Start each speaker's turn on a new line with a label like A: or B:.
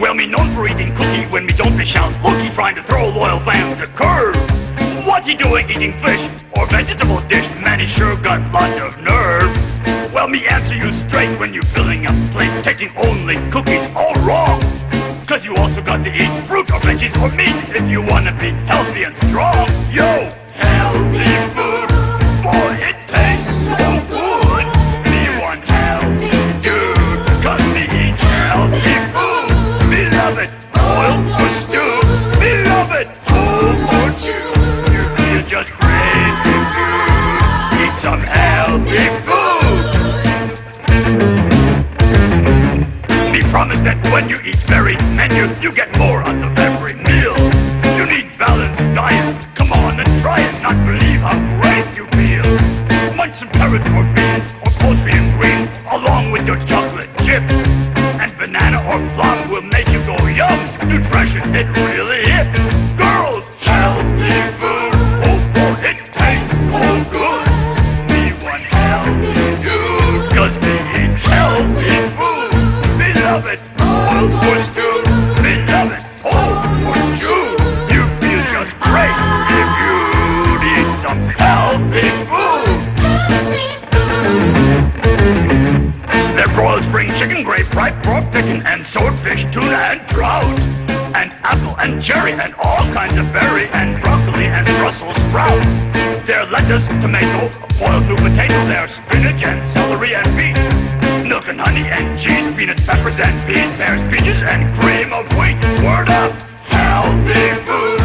A: Well, me known for eating cookie when me don't fish out hooky trying to throw loyal fans a curve. What's he doing eating fish or vegetable dish? Man, he sure got lots of nerve. Well, me answer you straight when you filling up plate, taking only cookies all wrong. Cause you also got to eat fruit or veggies or meat if you wanna be healthy and strong. Yo, some healthy food. Me promise that when you eat very menu, you get more out of every meal. You need balanced diet. Come on and try it, not believe how great you feel. Munch some carrots or or chewed. Oh, you feel just great if you some healthy food. Chicken, grape, pork, and swordfish, tuna, and trout. And apple and cherry, and all kinds of berry, and broccoli, and Brussels sprout. They're lettuce, tomato, boiled new potato, they're spinach, and celery, and beet. Milk and honey, and cheese, peanut peppers, and peas, pears, peaches, and cream of wheat. Word up! Healthy food,